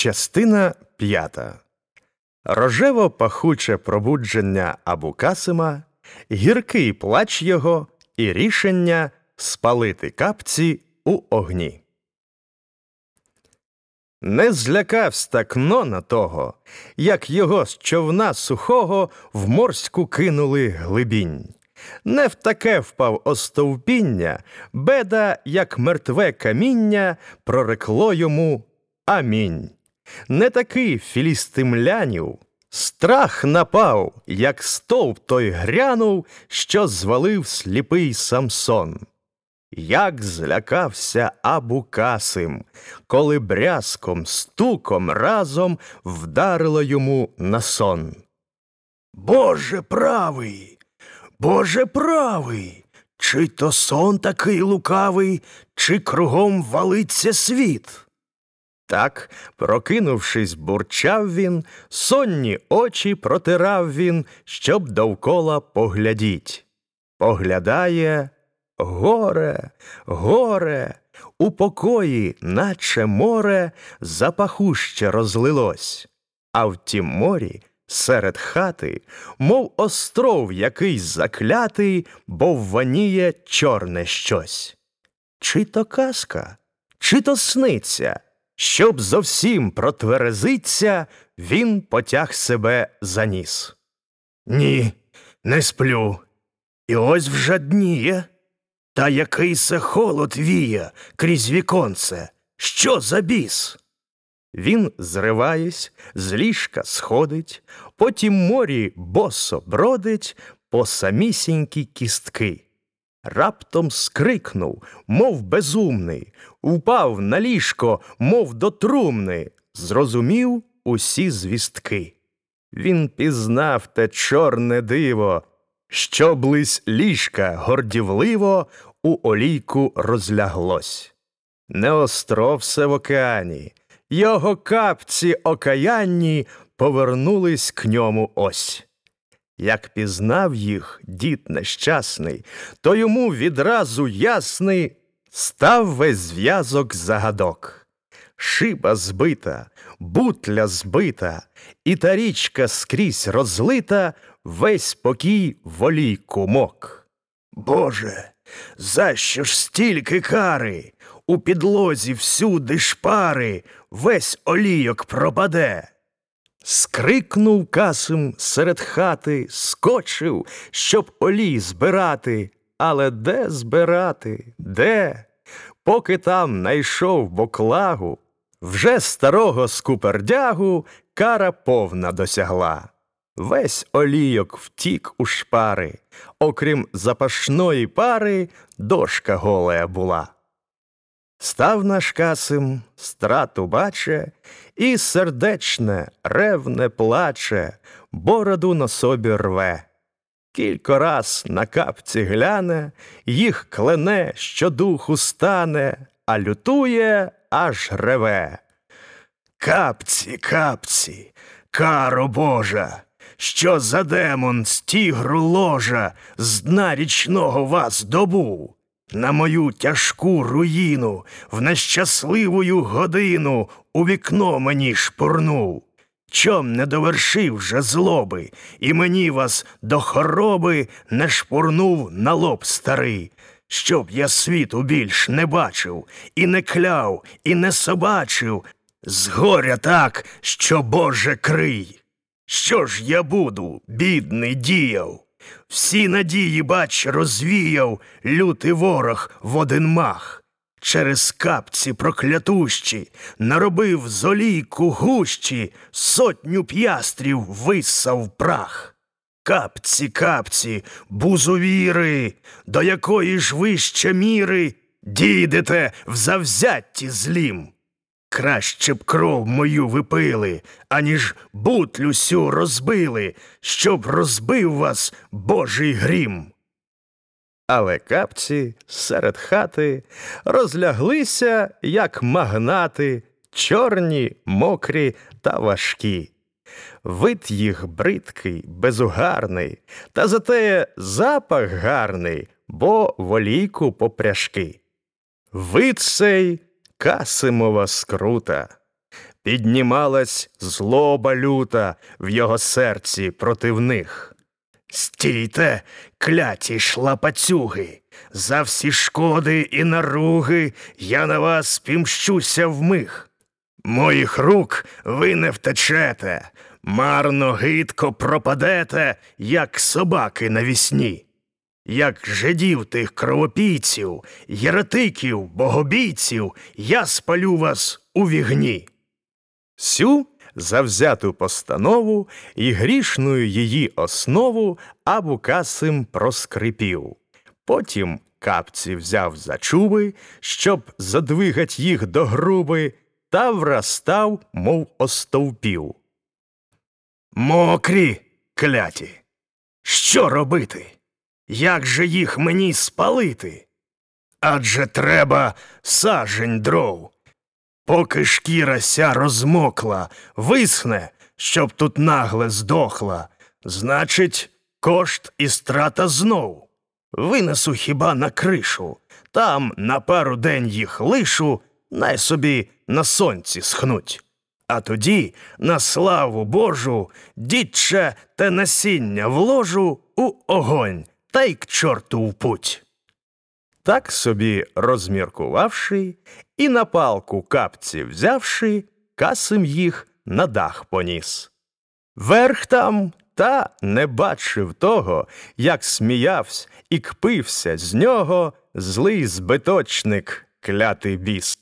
Частина п'ята. Рожево пахуче пробудження Абукасима, гіркий плач його і рішення спалити капці у огні. Не злякавсь так на того, як його з човна сухого в морську кинули глибінь. Не в таке впав остовпіння, беда, як мертве каміння, прорекло йому Амінь. Не такий філістимлянів, страх напав, як стовп той грянув, що звалив сліпий Самсон. Як злякався Абукасим, коли брязком, стуком разом вдарило йому на сон. Боже правий, Боже правий, чи то сон такий лукавий, чи кругом валиться світ? Так, прокинувшись, бурчав він, сонні очі протирав він, щоб довкола поглядіть. Поглядає горе, горе, у покої, наче море, запахуще розлилось, а в тім морі серед хати, мов остров якийсь заклятий, бо вваніє чорне щось. Чи то казка, чи то сниться? Щоб зовсім протверезиться, він потяг себе за ніс. Ні, не сплю. І ось вже дніє. Та який се холод віє крізь віконце. Що за біс? Він, зриваясь, з ліжка сходить, потім морі босо бродить по самісінькі кістки. Раптом скрикнув, мов безумний, упав на ліжко, мов до трумни, зрозумів усі звістки. Він пізнав те чорне диво, що близь ліжка гордівливо у олійку розляглось. Не остров все в океані, його капці окаянні повернулись к ньому ось. Як пізнав їх дід нещасний, то йому відразу ясний став весь зв'язок загадок. Шиба збита, бутля збита, і та річка скрізь розлита, весь покій волій кумок. Боже, за що ж стільки кари? У підлозі всюди шпари, весь олійок пропаде. Скрикнув касим серед хати, скочив, щоб олій збирати. Але де збирати? Де? Поки там найшов боклагу, вже старого скупердягу кара повна досягла. Весь олійок втік у шпари, окрім запашної пари, дошка голая була. Став наш касим, страту баче, і сердечне, ревне плаче, бороду на собі рве. Кілько раз на капці гляне, їх клене, що духу стане, а лютує, аж реве. Капці, капці, каро Божа, що за демон з тігру ложа з дна річного вас добув? На мою тяжку руїну в нещасливую годину у вікно мені шпурнув. Чом не довершив вже злоби, і мені вас до хороби не шпурнув на лоб старий, щоб я світу більш не бачив, і не кляв, і не собачив, згоря так, що Боже крий. Що ж я буду, бідний діяв? Всі надії, бач, розвіяв лютий ворог в один мах. Через капці проклятущі наробив з олійку гущі, сотню п'ястрів висав прах. Капці, капці, бузовіри, до якої ж вище міри дійдете в завзятті злім. Краще б кров мою випили, аніж бутлю сю розбили, щоб розбив вас божий грім. Але капці серед хати розляглися, як магнати, чорні, мокрі та важкі. Вид їх бридкий, безугарний, та зате запах гарний, бо волійку попряжки. Вид цей Касимова скрута. піднімалась злоба люта в його серці против них. Стійте, кляті шлапацюги, за всі шкоди і наруги я на вас пімщуся вмиг. Моїх рук ви не втечете, марно гидко пропадете, як собаки навісні. Як жидів тих кровопійців, єретиків, богобійців, я спалю вас у вігні. Сю завзяту постанову і грішною її основу Абу Касим проскрипів. Потім капці взяв за чуби, щоб задвигать їх до груби, та врастав, мов остовпів. Мокрі, кляті. Що робити? Як же їх мені спалити? Адже треба сажень дров. Поки шкіра ся розмокла, висхне, щоб тут нагле здохла. Значить, кошт і страта знов. Винесу хіба на кришу, там на пару день їх лишу, най собі на сонці схнуть. А тоді, на славу Божу, дідче те насіння вложу у огонь та й к чорту в путь. Так собі розміркувавши, і на палку капці взявши, касим їх на дах поніс. Верх там та не бачив того, як сміявсь і кпився з нього злий збиточник, клятий біс.